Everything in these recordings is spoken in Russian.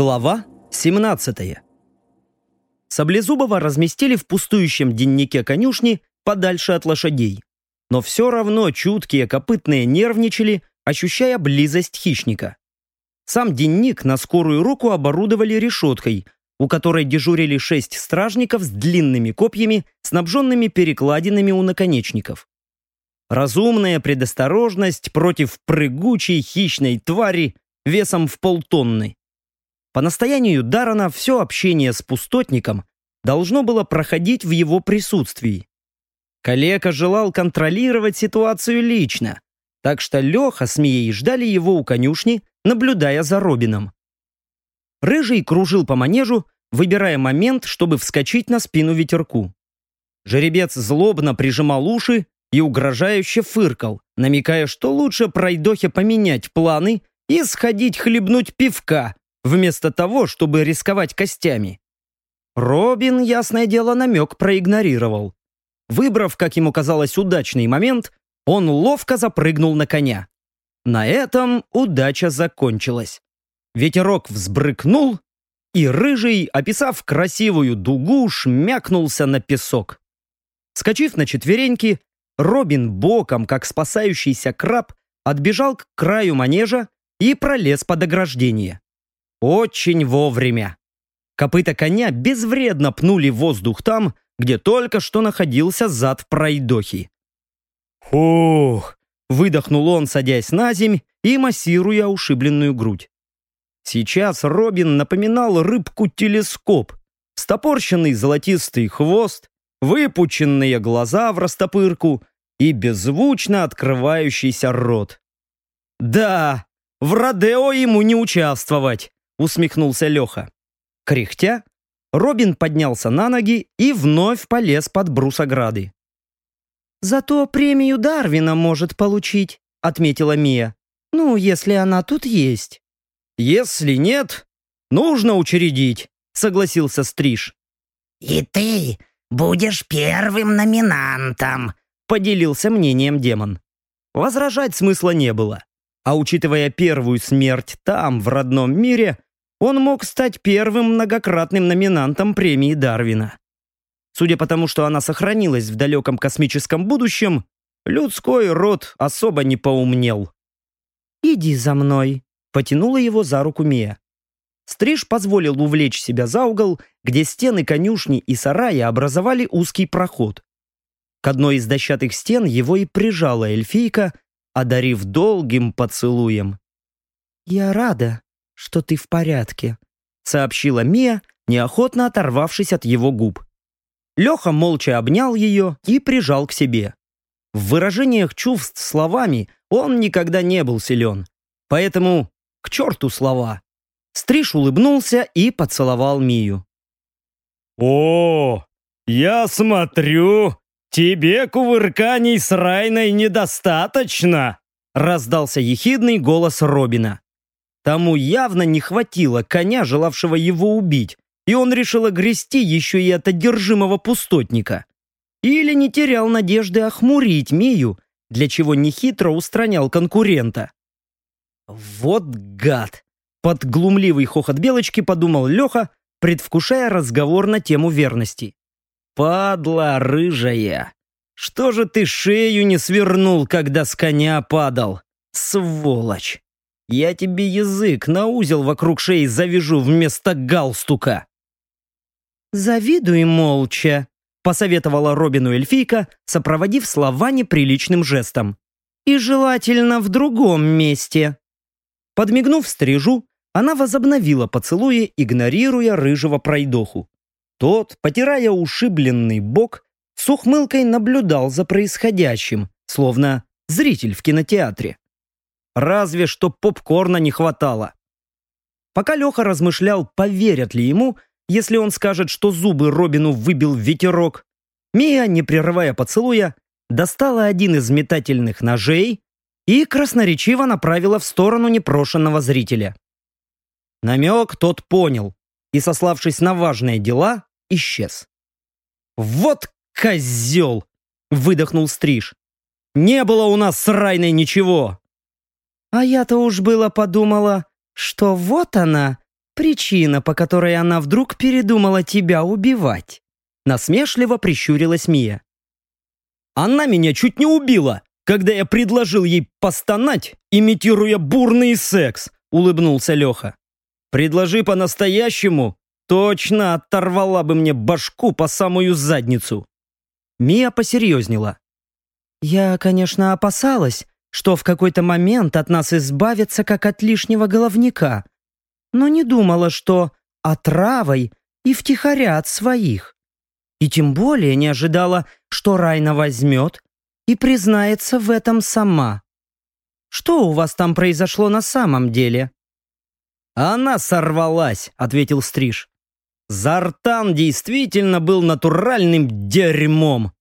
Глава 17 Саблезубова разместили в пустующем деннике конюшни подальше от лошадей. Но все равно чуткие копытные нервничали, ощущая близость хищника. Сам денник на скорую руку оборудовали решеткой, у которой дежурили шесть стражников с длинными копьями, снабженными перекладинами у наконечников. Разумная предосторожность против прыгучей хищной твари весом в полтонны. По настоянию Дарана все общение с пустотником должно было проходить в его присутствии. Калека желал контролировать ситуацию лично, так что Леха с Мией ждали его у конюшни, наблюдая за Робином. Рыжий кружил по манежу, выбирая момент, чтобы вскочить на спину ветерку. Жеребец злобно прижимал уши и угрожающе фыркал, намекая, что лучше пройдохе поменять планы и сходить хлебнуть пивка, вместо того, чтобы рисковать костями. Робин, ясное дело, намек проигнорировал. Выбрав, как ему казалось, удачный момент, он ловко запрыгнул на коня. На этом удача закончилась. Ветерок взбрыкнул, и рыжий, описав красивую дугу, шмякнулся на песок. Скочив на четвереньки, Робин боком, как спасающийся краб, отбежал к краю манежа и пролез под ограждение. Очень вовремя. Копыта коня безвредно пнули воздух там, где только что находился зад пройдохи. «Фух!» — выдохнул он, садясь на земь и массируя ушибленную грудь. Сейчас Робин напоминал рыбку-телескоп, стопорщенный золотистый хвост, выпученные глаза в растопырку и беззвучно открывающийся рот. «Да, в Родео ему не участвовать!» Усмехнулся Леха. Кряхтя, Робин поднялся на ноги и вновь полез под брус ограды. «Зато премию Дарвина может получить», — отметила Мия. «Ну, если она тут есть». «Если нет, нужно учредить», — согласился Стриж. «И ты будешь первым номинантом», — поделился мнением демон. Возражать смысла не было. А учитывая первую смерть там, в родном мире, он мог стать первым многократным номинантом премии Дарвина. Судя по тому, что она сохранилась в далеком космическом будущем, людской род особо не поумнел. «Иди за мной», — потянула его за руку Мия. Стриж позволил увлечь себя за угол, где стены конюшни и сарая образовали узкий проход. К одной из дощатых стен его и прижала эльфийка, одарив долгим поцелуем. «Я рада, что ты в порядке», — сообщила Мия, неохотно оторвавшись от его губ. Леха молча обнял ее и прижал к себе. В выражениях чувств словами он никогда не был силен. Поэтому к черту слова. Стриж улыбнулся и поцеловал Мию. «О, я смотрю, тебе кувырканий с Райной недостаточно!» раздался ехидный голос Робина. Тому явно не хватило коня, желавшего его убить, и он решил огрести еще и от одержимого пустотника. Или не терял надежды охмурить Мию, для чего нехитро устранял конкурента. «Вот гад!» — под глумливый хохот Белочки подумал Леха, предвкушая разговор на тему верности. «Падла рыжая! Что же ты шею не свернул, когда с коня падал? Сволочь!» Я тебе язык на узел вокруг шеи завяжу вместо галстука!» «Завидуй молча», — посоветовала Робину эльфийка, сопроводив слова неприличным жестом. «И желательно в другом месте». Подмигнув стрижу, она возобновила поцелуи, игнорируя рыжего пройдоху. Тот, потирая ушибленный бок, с ухмылкой наблюдал за происходящим, словно зритель в кинотеатре. Разве что попкорна не хватало. Пока Леха размышлял, поверят ли ему, если он скажет, что зубы Робину выбил ветерок, Мия, не прерывая поцелуя, достала один из метательных ножей и красноречиво направила в сторону непрошенного зрителя. Намек тот понял и, сославшись на важные дела, исчез. «Вот козел!» — выдохнул Стриж. «Не было у нас с Райной ничего!» А я-то уж было подумала, что вот она, причина, по которой она вдруг передумала тебя убивать?» Насмешливо прищурилась Мия. «Она меня чуть не убила, когда я предложил ей постонать, имитируя бурный секс», улыбнулся Леха. «Предложи по-настоящему, точно оторвала бы мне башку по самую задницу». Мия посерьезнела. «Я, конечно, опасалась, что в какой-то момент от нас избавятся как от лишнего головника, но не думала, что отравой и втихаря от своих. И тем более не ожидала, что Райна возьмет и признается в этом сама. Что у вас там произошло на самом деле?» «Она сорвалась», — ответил Стриж. Зартан действительно был натуральным дерьмом.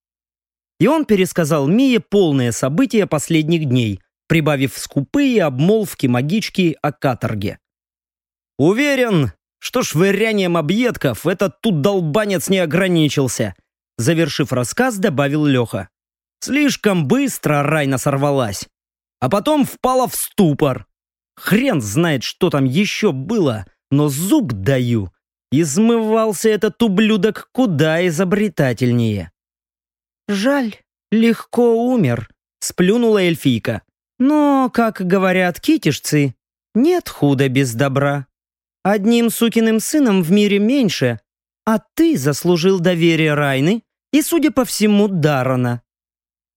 И он пересказал Мие полные события последних дней, прибавив скупые обмолвки магички о каторге. Уверен, что швырянием объедков этот тут долбанец не ограничился. Завершив рассказ, добавил Леха. Слишком быстро Райна сорвалась. А потом впала в ступор. Хрен знает, что там еще было, но зуб даю. Измывался этот ублюдок куда изобретательнее. «Жаль, легко умер», — сплюнула эльфийка. «Но, как говорят китишцы, нет худа без добра. Одним сукиным сыном в мире меньше, а ты заслужил доверие Райны и, судя по всему, Дарана.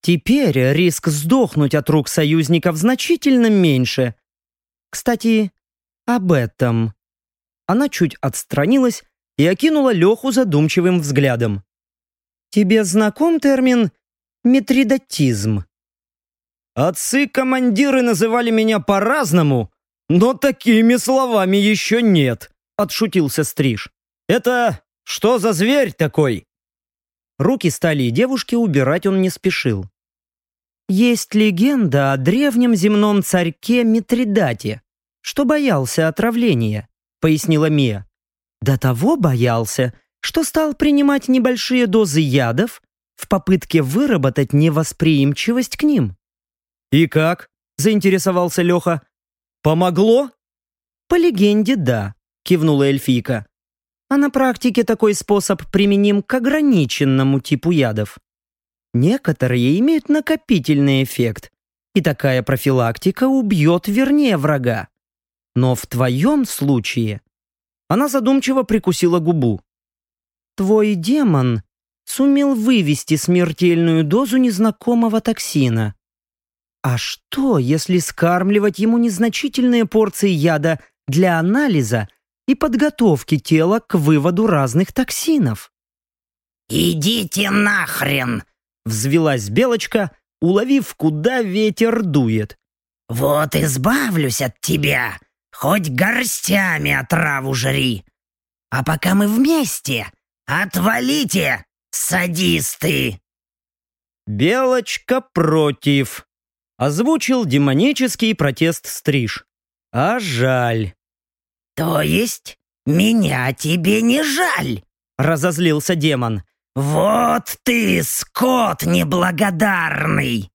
Теперь риск сдохнуть от рук союзников значительно меньше. Кстати, об этом». Она чуть отстранилась и окинула Леху задумчивым взглядом. «Тебе знаком термин метридатизм?» «Отцы-командиры называли меня по-разному, но такими словами еще нет», — отшутился Стриж. «Это что за зверь такой?» Руки стали и девушке убирать он не спешил. Есть легенда о древнем земном царьке Митридате, что боялся отравления. — пояснила Мия. «До того боялся, что стал принимать небольшие дозы ядов в попытке выработать невосприимчивость к ним». «И как?» — заинтересовался Леха. «Помогло?» «По легенде, да», — кивнула эльфийка. «А на практике такой способ применим к ограниченному типу ядов. Некоторые имеют накопительный эффект, и такая профилактика убьет вернее врага. Но в твоем случае...» Она задумчиво прикусила губу. «Твой демон сумел вывести смертельную дозу незнакомого токсина. А что, если скармливать ему незначительные порции яда для анализа и подготовки тела к выводу разных токсинов?» «Идите нахрен!» — взвелась Белочка, уловив, куда ветер дует. «Вот избавлюсь от тебя, Хоть горстями отраву жри. А пока мы вместе, отвалите, садисты!» «Белочка против», — озвучил демонический протест Стриж. «А жаль». «То есть меня тебе не жаль?» — разозлился демон. «Вот ты, скот неблагодарный!»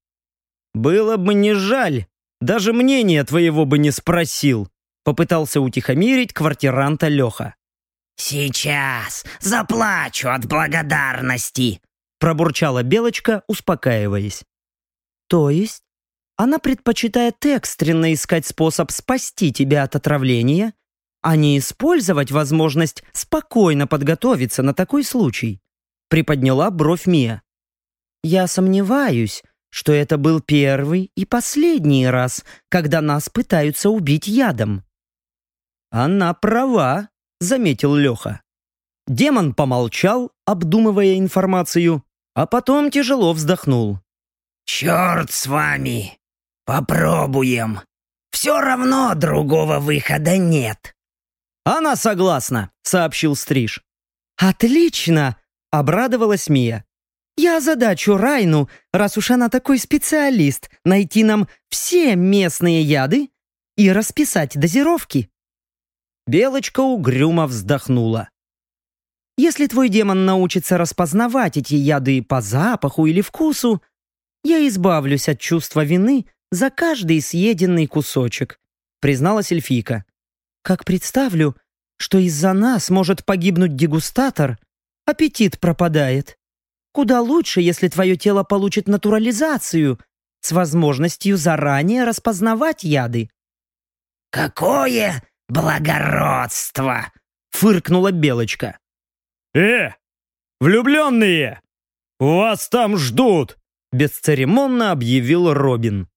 «Было бы не жаль, даже мнение твоего бы не спросил», Попытался утихомирить квартиранта Леха. «Сейчас заплачу от благодарности!» Пробурчала Белочка, успокаиваясь. «То есть она предпочитает экстренно искать способ спасти тебя от отравления, а не использовать возможность спокойно подготовиться на такой случай?» Приподняла бровь Мия. «Я сомневаюсь, что это был первый и последний раз, когда нас пытаются убить ядом. «Она права», — заметил Леха. Демон помолчал, обдумывая информацию, а потом тяжело вздохнул. «Черт с вами! Попробуем! Все равно другого выхода нет!» «Она согласна», — сообщил Стриж. «Отлично!» — обрадовалась Мия. «Я задачу Райну, раз уж она такой специалист, найти нам все местные яды и расписать дозировки». Белочка угрюмо вздохнула. «Если твой демон научится распознавать эти яды по запаху или вкусу, я избавлюсь от чувства вины за каждый съеденный кусочек», призналась эльфийка. «Как представлю, что из-за нас может погибнуть дегустатор, аппетит пропадает. Куда лучше, если твое тело получит натурализацию с возможностью заранее распознавать яды. «Какое благородство!» — фыркнула Белочка. «Э, влюбленные! Вас там ждут!» — бесцеремонно объявил Робин.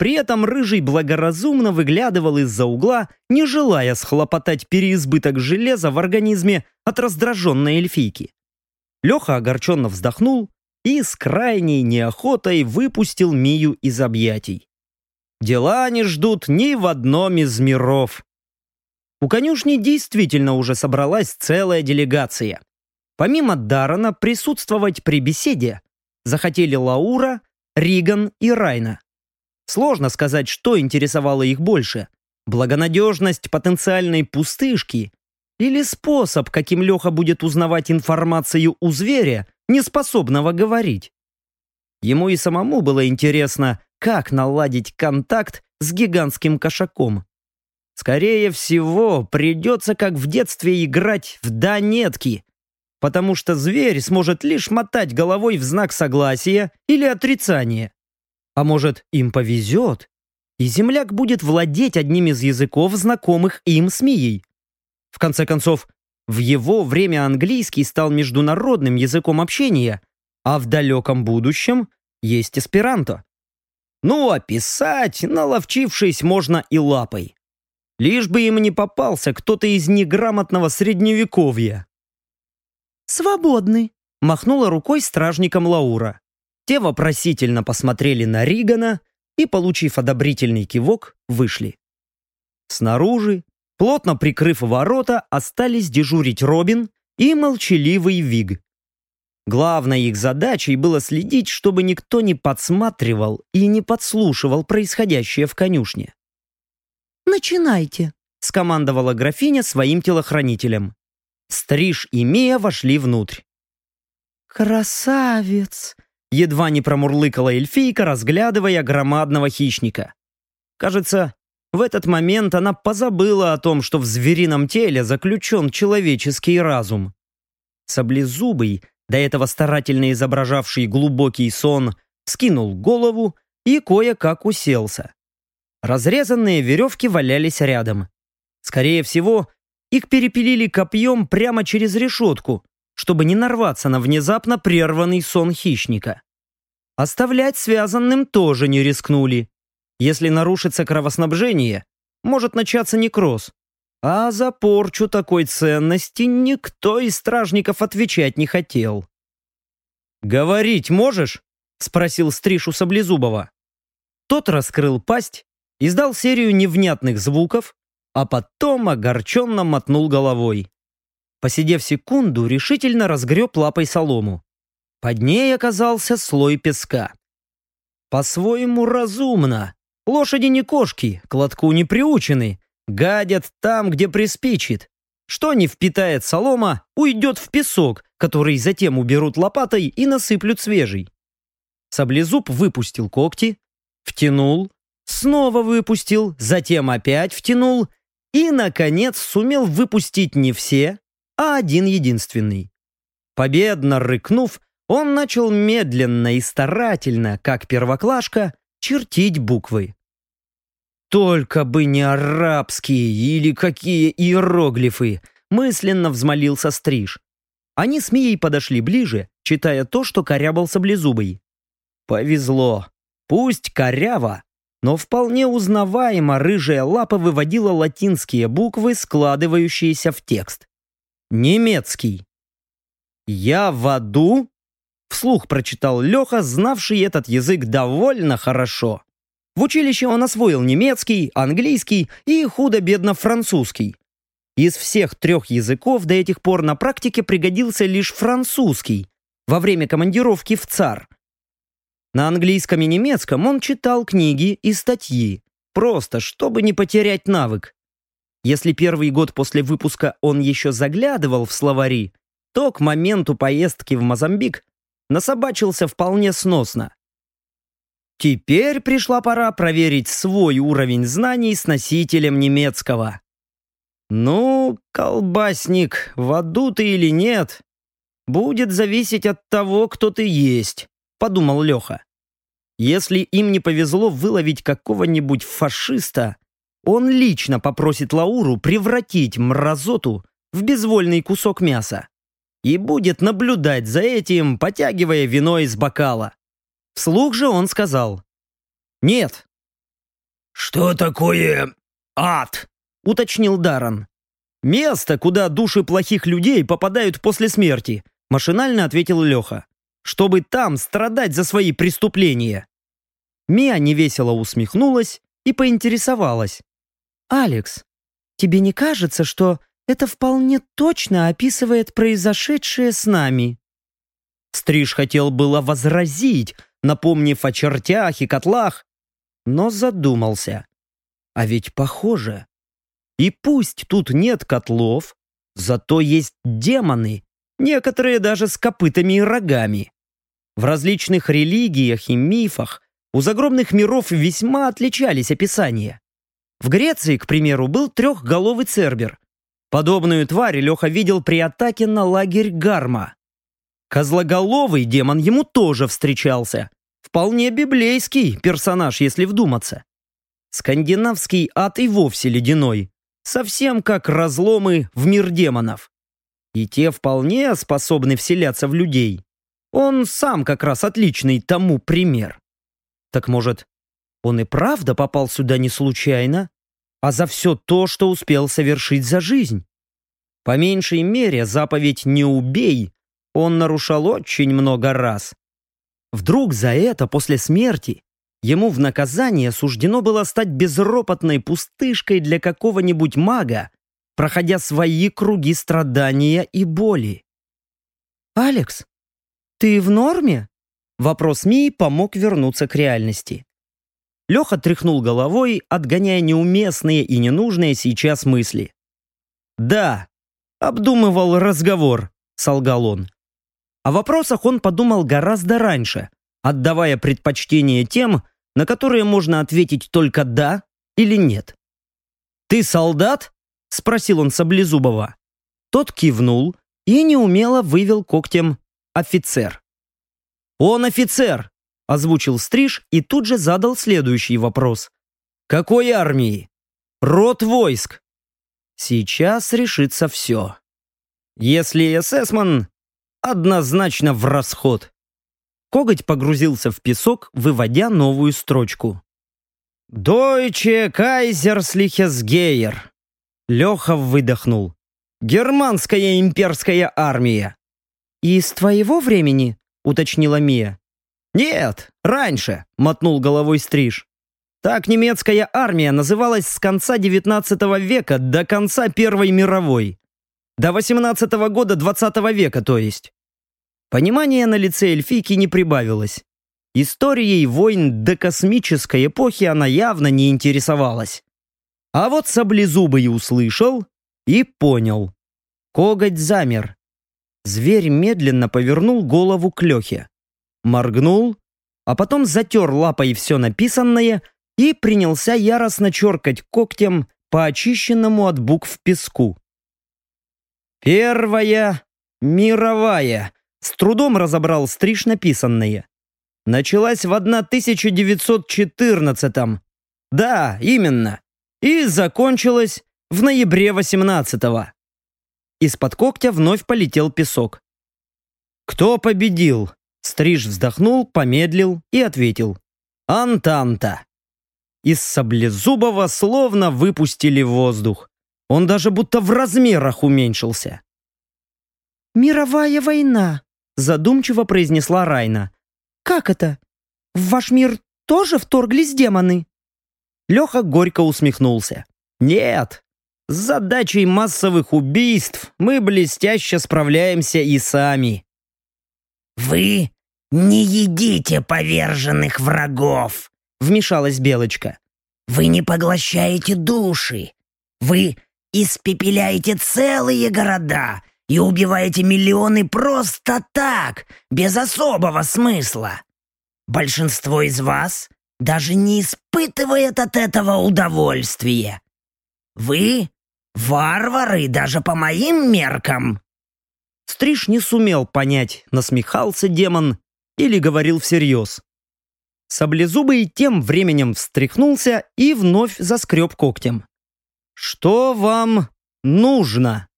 При этом Рыжий благоразумно выглядывал из-за угла, не желая схлопотать переизбыток железа в организме от раздраженной эльфийки. Леха огорченно вздохнул и с крайней неохотой выпустил Мию из объятий. Дела не ждут ни в одном из миров. У конюшни действительно уже собралась целая делегация. Помимо Дарана присутствовать при беседе захотели Лаура, Риган и Райна. Сложно сказать, что интересовало их больше. Благонадежность потенциальной пустышки или способ, каким Леха будет узнавать информацию у зверя, не способного говорить. Ему и самому было интересно, как наладить контакт с гигантским кошаком. Скорее всего, придется, как в детстве, играть в «да-нетки», потому что зверь сможет лишь мотать головой в знак согласия или отрицания. А может, им повезет, и земляк будет владеть одним из языков, знакомых им с Мией. В конце концов, в его время английский стал международным языком общения, а в далеком будущем есть эсперанто. Ну, а писать, наловчившись, можно и лапой. Лишь бы им не попался кто-то из неграмотного средневековья. «Свободны», — махнула рукой стражником Лаура. Те вопросительно посмотрели на Ригана и, получив одобрительный кивок, вышли. Снаружи, плотно прикрыв ворота, остались дежурить Робин и молчаливый Виг. Главной их задачей было следить, чтобы никто не подсматривал и не подслушивал происходящее в конюшне. «Начинайте», — скомандовала графиня своим телохранителем. Стриж и Мия вошли внутрь. «Красавец!» Едва не промурлыкала эльфийка, разглядывая громадного хищника. Кажется, в этот момент она позабыла о том, что в зверином теле заключен человеческий разум. Саблезубый, до этого старательно изображавший глубокий сон, скинул голову и кое-как уселся. Разрезанные веревки валялись рядом. Скорее всего, их перепилили копьем прямо через решетку, чтобы не нарваться на внезапно прерванный сон хищника. Оставлять связанным тоже не рискнули. Если нарушится кровоснабжение, может начаться некроз. А за порчу такой ценности никто из стражников отвечать не хотел. «Говорить можешь?» — спросил Стришу Саблезубова. Тот раскрыл пасть, издал серию невнятных звуков, а потом огорченно мотнул головой. Посидев секунду, решительно разгреб лапой солому. Под ней оказался слой песка. По-своему разумно. Лошади не кошки, к лотку не приучены. Гадят там, где приспичит. Что не впитает солома, уйдет в песок, который затем уберут лопатой и насыплют свежий. Саблезуб выпустил когти, втянул, снова выпустил, затем опять втянул и, наконец, сумел выпустить не все, а один единственный. Победно рыкнув, он начал медленно и старательно, как первоклашка, чертить буквы. «Только бы не арабские или какие иероглифы!» мысленно взмолился Стриж. Они с Мией подошли ближе, читая то, что корябал саблезубый. Повезло. Пусть коряво, но вполне узнаваемо рыжая лапа выводила латинские буквы, складывающиеся в текст. Немецкий. «Я в аду?» Вслух прочитал Леха, знавший этот язык довольно хорошо. В училище он освоил немецкий, английский и худо-бедно французский. Из всех трех языков до этих пор на практике пригодился лишь французский во время командировки в ЦАР. На английском и немецком он читал книги и статьи, просто чтобы не потерять навык. Если первый год после выпуска он еще заглядывал в словари, то к моменту поездки в Мозамбик насобачился вполне сносно. Теперь пришла пора проверить свой уровень знаний с носителем немецкого. Ну, колбасник, в аду ты или нет, будет зависеть от того, кто ты есть, подумал Леха. Если им не повезло выловить какого-нибудь фашиста, он лично попросит Лауру превратить мразоту в безвольный кусок мяса и будет наблюдать за этим, потягивая вино из бокала. Вслух же он сказал «Нет». «Что такое ад?» — уточнил Даран. «Место, куда души плохих людей попадают после смерти», — машинально ответил Леха. «Чтобы там страдать за свои преступления». Мия невесело усмехнулась и поинтересовалась. «Алекс, тебе не кажется, что это вполне точно описывает произошедшее с нами?» Стриж хотел было возразить, напомнив о чертях и котлах, но задумался. А ведь похоже. И пусть тут нет котлов, зато есть демоны, некоторые даже с копытами и рогами. В различных религиях и мифах у загробных миров весьма отличались описания. В Греции, к примеру, был трехголовый цербер. Подобную тварь Леха видел при атаке на лагерь Гарма. Козлоголовый демон ему тоже встречался. Вполне библейский персонаж, если вдуматься. Скандинавский ад и вовсе ледяной. Совсем как разломы в мир демонов. И те вполне способны вселяться в людей. Он сам как раз отличный тому пример. Так может, он и правда попал сюда не случайно, а за все то, что успел совершить за жизнь? По меньшей мере, заповедь «не убей» он нарушал очень много раз. Вдруг за это после смерти ему в наказание суждено было стать безропотной пустышкой для какого-нибудь мага, проходя свои круги страдания и боли. «Алекс, ты в норме?» Вопрос Мии помог вернуться к реальности. Леха тряхнул головой, отгоняя неуместные и ненужные сейчас мысли. «Да, обдумывал разговор», — солгал он. О вопросах он подумал гораздо раньше, отдавая предпочтение тем, на которые можно ответить только «да» или «нет». «Ты солдат?» — спросил он Саблезубова. Тот кивнул и неумело вывел когтем «офицер». «Он офицер!» — озвучил Стриж и тут же задал следующий вопрос. «Какой армии?» «Род войск». Сейчас решится все. Если эсэсман, однозначно в расход. Коготь погрузился в песок, выводя новую строчку. «Дойче Кайзерслихес Гейер». Леха выдохнул. «Германская имперская армия». «Из твоего времени?» — уточнила Мия. «Нет, раньше», — мотнул головой Стриж. Так немецкая армия называлась с конца XIX века до конца Первой мировой. До 18 -го года 20 -го века, то есть. Понимание на лице эльфийки не прибавилось. Историей войн до космической эпохи она явно не интересовалась. А вот Саблезубый услышал и понял. Коготь замер. Зверь медленно повернул голову к Лехе. Моргнул, а потом затер лапой все написанное и принялся яростно черкать когтем по очищенному от букв песку. «Первая мировая», — с трудом разобрал стриж написанное. «Началась в 1914-м. Да, именно. И закончилась в ноябре 18-го. Из-под когтя вновь полетел песок. «Кто победил?» Стриж вздохнул, помедлил и ответил. «Антанта». Из саблезубого словно выпустили воздух. Он даже будто в размерах уменьшился. «Мировая война», — задумчиво произнесла Райна. «Как это? В ваш мир тоже вторглись демоны?» Леха горько усмехнулся. «Нет, с задачей массовых убийств мы блестяще справляемся и сами». «Вы не едите поверженных врагов», — вмешалась Белочка. «Вы не поглощаете души. Вы испепеляете целые города и убиваете миллионы просто так, без особого смысла. Большинство из вас даже не испытывает от этого удовольствия. Вы Варвары даже по моим меркам!» Стриж не сумел понять, насмехался демон или говорил всерьез. Саблезубый тем временем встряхнулся и вновь заскреб когтем. «Что вам нужно?»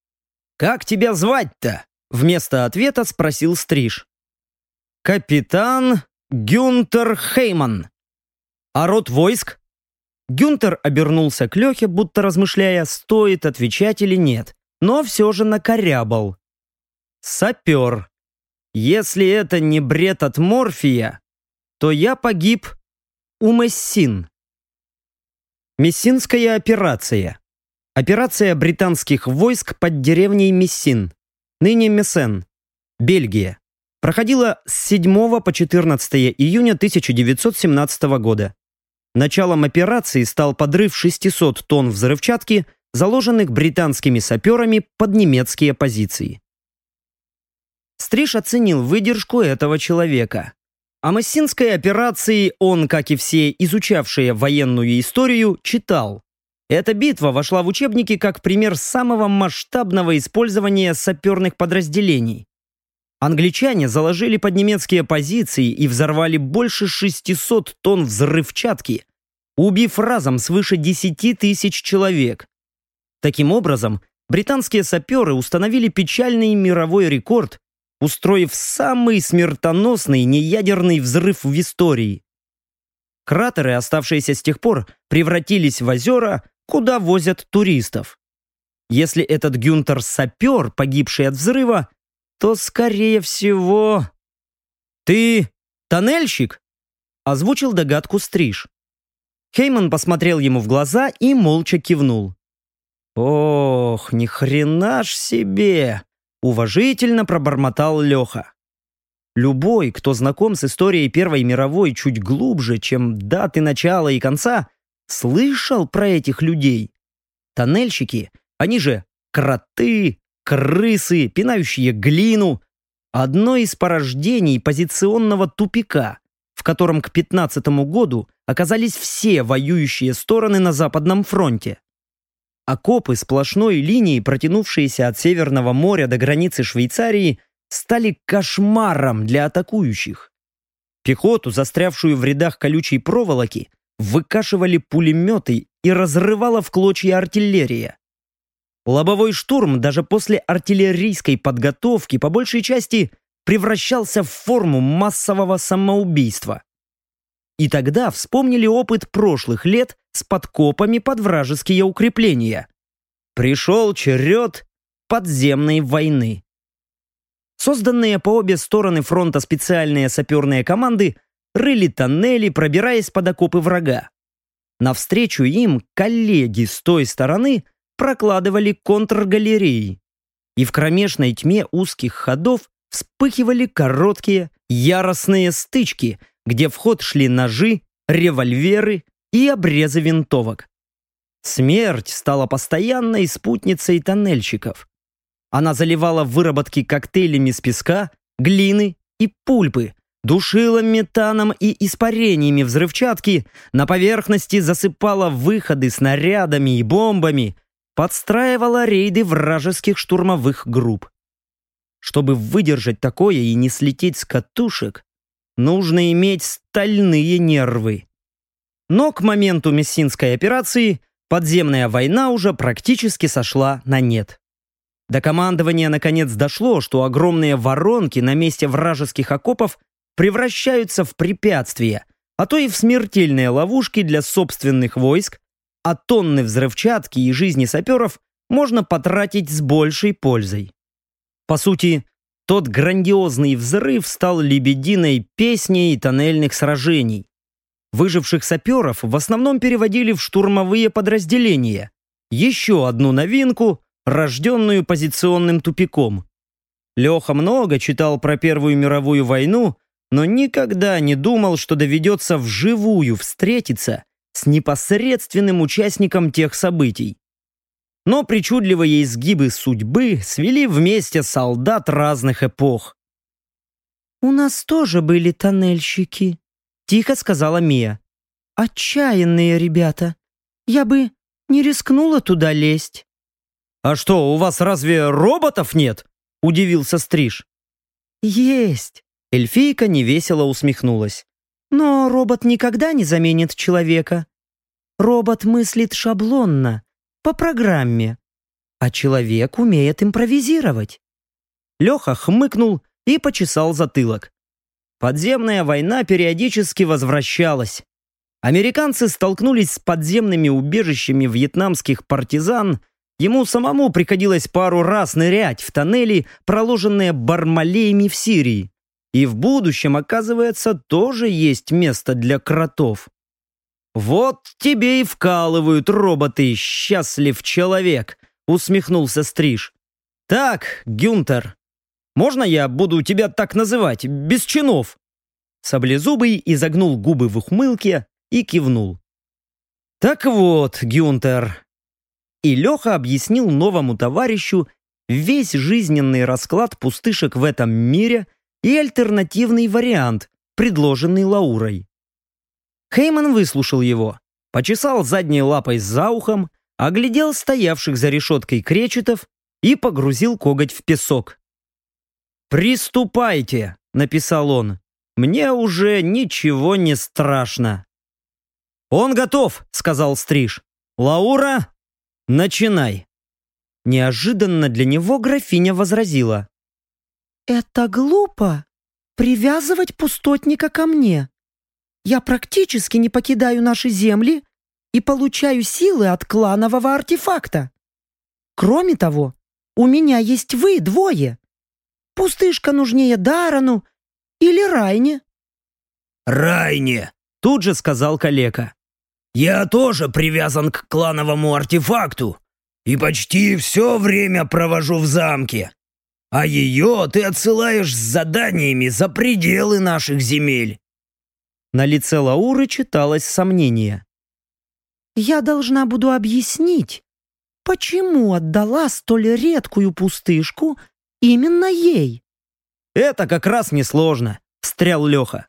«Как тебя звать-то?» Вместо ответа спросил Стриж. «Капитан Гюнтер Хейман». «А род войск?» Гюнтер обернулся к Лехе, будто размышляя, стоит отвечать или нет, но все же накорябал. «Сапер. Если это не бред от морфия, то я погиб у Мессин». Мессинская операция. Операция британских войск под деревней Мессин, ныне Мессен, Бельгия. Проходила с 7 по 14 июня 1917 года. Началом операции стал подрыв 600 тонн взрывчатки, заложенных британскими саперами под немецкие позиции. Стриж оценил выдержку этого человека. О Массинской операции он, как и все изучавшие военную историю, читал. Эта битва вошла в учебники как пример самого масштабного использования саперных подразделений. Англичане заложили под немецкие позиции и взорвали больше 600 тонн взрывчатки, убив разом свыше 10 тысяч человек. Таким образом, британские саперы установили печальный мировой рекорд, устроив самый смертоносный неядерный взрыв в истории. Кратеры, оставшиеся с тех пор, превратились в озера, куда возят туристов. Если этот Гюнтер сапер, погибший от взрыва, то, скорее всего... «Ты тоннельщик?» — озвучил догадку Стриж. Хейман посмотрел ему в глаза и молча кивнул. «Ох, ни хрена ж себе!» — уважительно пробормотал Леха. Любой, кто знаком с историей Первой мировой чуть глубже, чем даты начала и конца, слышал про этих людей. Тоннельщики, они же кроты, крысы, пинающие глину. Одно из порождений позиционного тупика, в котором к 15 году оказались все воюющие стороны на Западном фронте. Окопы сплошной линии, протянувшиеся от Северного моря до границы Швейцарии, стали кошмаром для атакующих. Пехоту, застрявшую в рядах колючей проволоки, выкашивали пулеметы и разрывала в клочья артиллерия. Лобовой штурм даже после артиллерийской подготовки по большей части превращался в форму массового самоубийства. И тогда вспомнили опыт прошлых лет с подкопами под вражеские укрепления. Пришел черед подземной войны. Созданные по обе стороны фронта специальные саперные команды рыли тоннели, пробираясь под окопы врага. Навстречу им коллеги с той стороны прокладывали контргалереи. И в кромешной тьме узких ходов вспыхивали короткие, яростные стычки, где в ход шли ножи, револьверы и обрезы винтовок. Смерть стала постоянной спутницей тоннельщиков. Она заливала выработки коктейлями с песка, глины и пульпы, душила метаном и испарениями взрывчатки, на поверхности засыпала выходы снарядами и бомбами, подстраивала рейды вражеских штурмовых групп. Чтобы выдержать такое и не слететь с катушек, нужно иметь стальные нервы. Но к моменту Мессинской операции подземная война уже практически сошла на нет. До командования наконец дошло, что огромные воронки на месте вражеских окопов превращаются в препятствия, а то и в смертельные ловушки для собственных войск, а тонны взрывчатки и жизни саперов можно потратить с большей пользой. По сути, тот грандиозный взрыв стал лебединой песней тоннельных сражений. Выживших саперов в основном переводили в штурмовые подразделения. Еще одну новинку, рожденную позиционным тупиком. Леха много читал про Первую мировую войну, но никогда не думал, что доведется вживую встретиться с непосредственным участником тех событий. Но причудливые изгибы судьбы свели вместе солдат разных эпох. «У нас тоже были тоннельщики», — тихо сказала Мия. «Отчаянные ребята. Я бы не рискнула туда лезть». «А что, у вас разве роботов нет?» – удивился Стриж. «Есть!» – эльфийка невесело усмехнулась. «Но робот никогда не заменит человека. Робот мыслит шаблонно, по программе, а человек умеет импровизировать». Леха хмыкнул и почесал затылок. Подземная война периодически возвращалась. Американцы столкнулись с подземными убежищами вьетнамских партизан – Ему самому приходилось пару раз нырять в тоннели, проложенные бармалеями в Сирии. И в будущем, оказывается, тоже есть место для кротов. «Вот тебе и вкалывают роботы, счастлив человек», — усмехнулся Стриж. «Так, Гюнтер, можно я буду тебя так называть, без чинов?» Саблезубый изогнул губы в ухмылке и кивнул. «Так вот, Гюнтер, и Леха объяснил новому товарищу весь жизненный расклад пустышек в этом мире и альтернативный вариант, предложенный Лаурой. Хейман выслушал его, почесал задней лапой за ухом, оглядел стоявших за решеткой кречетов и погрузил коготь в песок. «Приступайте», — написал он. «Мне уже ничего не страшно». «Он готов», — сказал Стриж. «Лаура, Начинай!» Неожиданно для него графиня возразила. «Это глупо привязывать пустотника ко мне. Я практически не покидаю наши земли и получаю силы от кланового артефакта. Кроме того, у меня есть вы двое. Пустышка нужнее Дарану или Райне». «Райне!» — тут же сказал калека. Я тоже привязан к клановому артефакту и почти все время провожу в замке. А ее ты отсылаешь с заданиями за пределы наших земель». На лице Лауры читалось сомнение. «Я должна буду объяснить, почему отдала столь редкую пустышку именно ей?» «Это как раз несложно», — встрял Леха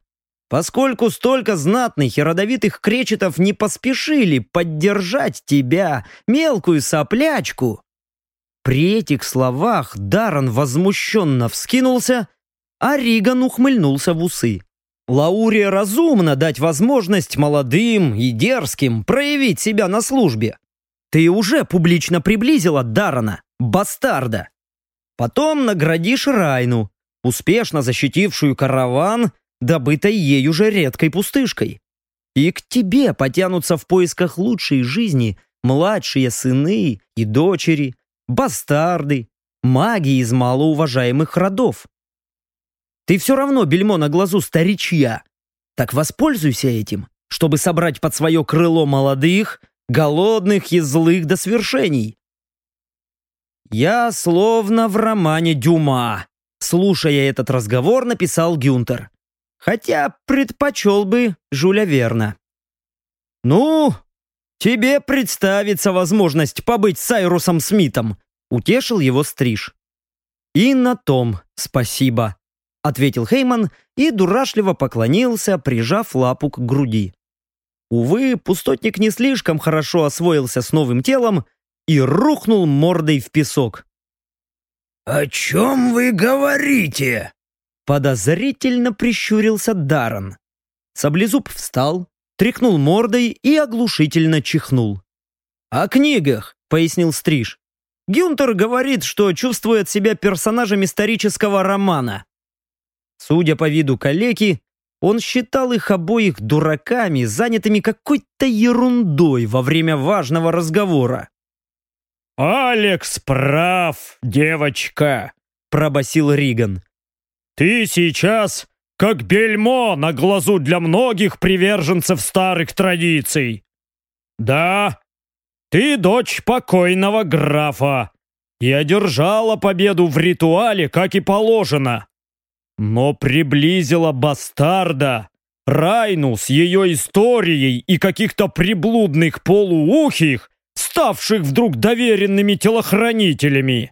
поскольку столько знатных и родовитых кречетов не поспешили поддержать тебя, мелкую соплячку. При этих словах Даран возмущенно вскинулся, а Риган ухмыльнулся в усы. Лауре разумно дать возможность молодым и дерзким проявить себя на службе. Ты уже публично приблизила Дарана, бастарда. Потом наградишь Райну, успешно защитившую караван добытой ею же редкой пустышкой. И к тебе потянутся в поисках лучшей жизни младшие сыны и дочери, бастарды, маги из малоуважаемых родов. Ты все равно бельмо на глазу старичья. Так воспользуйся этим, чтобы собрать под свое крыло молодых, голодных и злых до свершений. Я словно в романе Дюма. Слушая этот разговор, написал Гюнтер. Хотя предпочел бы Жуля Верна. «Ну, тебе представится возможность побыть с Айрусом Смитом», утешил его Стриж. «И на том спасибо», — ответил Хейман и дурашливо поклонился, прижав лапу к груди. Увы, пустотник не слишком хорошо освоился с новым телом и рухнул мордой в песок. «О чем вы говорите?» Подозрительно прищурился Даран. Саблезуб встал, тряхнул мордой и оглушительно чихнул. «О книгах», — пояснил Стриж. «Гюнтер говорит, что чувствует себя персонажем исторического романа». Судя по виду калеки, он считал их обоих дураками, занятыми какой-то ерундой во время важного разговора. «Алекс прав, девочка», — пробасил Риган. Ты сейчас как бельмо на глазу для многих приверженцев старых традиций. Да, ты дочь покойного графа и одержала победу в ритуале, как и положено. Но приблизила бастарда, Райну с ее историей и каких-то приблудных полуухих, ставших вдруг доверенными телохранителями.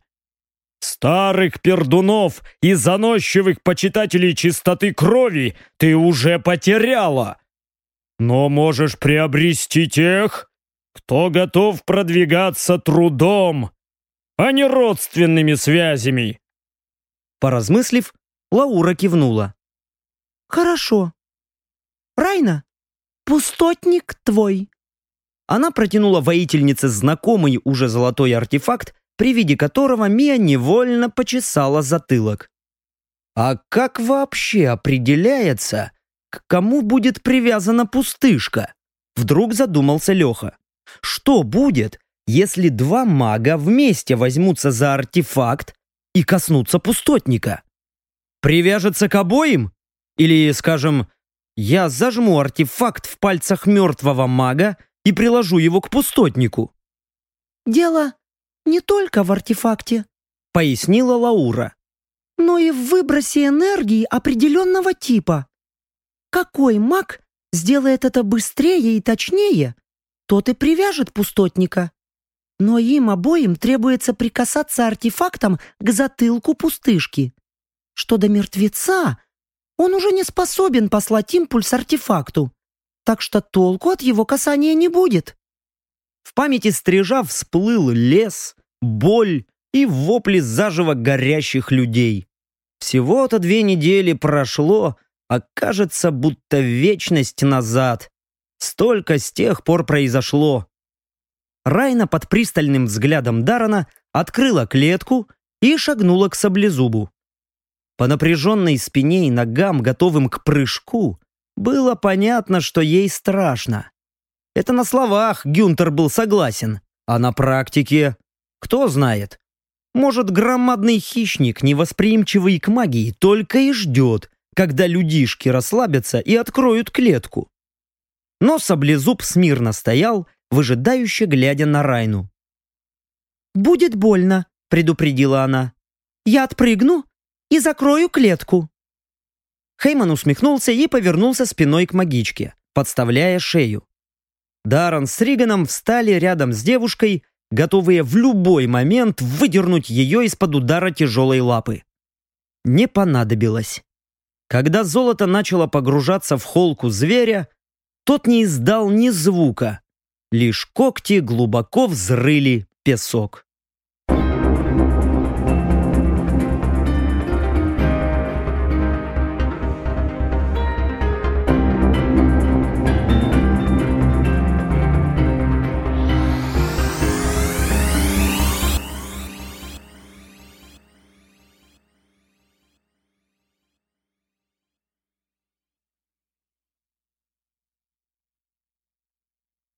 Старых пердунов и заносчивых почитателей чистоты крови ты уже потеряла. Но можешь приобрести тех, кто готов продвигаться трудом, а не родственными связями. Поразмыслив, Лаура кивнула. «Хорошо. Райна, пустотник твой». Она протянула воительнице знакомый уже золотой артефакт, при виде которого Мия невольно почесала затылок. А как вообще определяется, к кому будет привязана пустышка? Вдруг задумался Леха. Что будет, если два мага вместе возьмутся за артефакт и коснутся пустотника? Привяжется к обоим? Или, скажем, я зажму артефакт в пальцах мертвого мага и приложу его к пустотнику? «Дело не только в артефакте», — пояснила Лаура, «но и в выбросе энергии определенного типа. Какой маг сделает это быстрее и точнее, тот и привяжет пустотника. Но им обоим требуется прикасаться артефактом к затылку пустышки. Что до мертвеца, он уже не способен послать импульс артефакту, так что толку от его касания не будет. В памяти стрижа всплыл лес, боль и вопли заживо горящих людей. Всего-то две недели прошло, а кажется, будто вечность назад. Столько с тех пор произошло. Райна под пристальным взглядом Дарана открыла клетку и шагнула к саблезубу. По напряженной спине и ногам, готовым к прыжку, было понятно, что ей страшно. Это на словах Гюнтер был согласен, а на практике... Кто знает. Может, громадный хищник, невосприимчивый к магии, только и ждет, когда людишки расслабятся и откроют клетку. Но саблезуб смирно стоял, выжидающе глядя на Райну. «Будет больно», — предупредила она. «Я отпрыгну и закрою клетку». Хейман усмехнулся и повернулся спиной к магичке, подставляя шею. Даррен с Риганом встали рядом с девушкой, готовые в любой момент выдернуть ее из-под удара тяжелой лапы. Не понадобилось. Когда золото начало погружаться в холку зверя, тот не издал ни звука, лишь когти глубоко взрыли песок.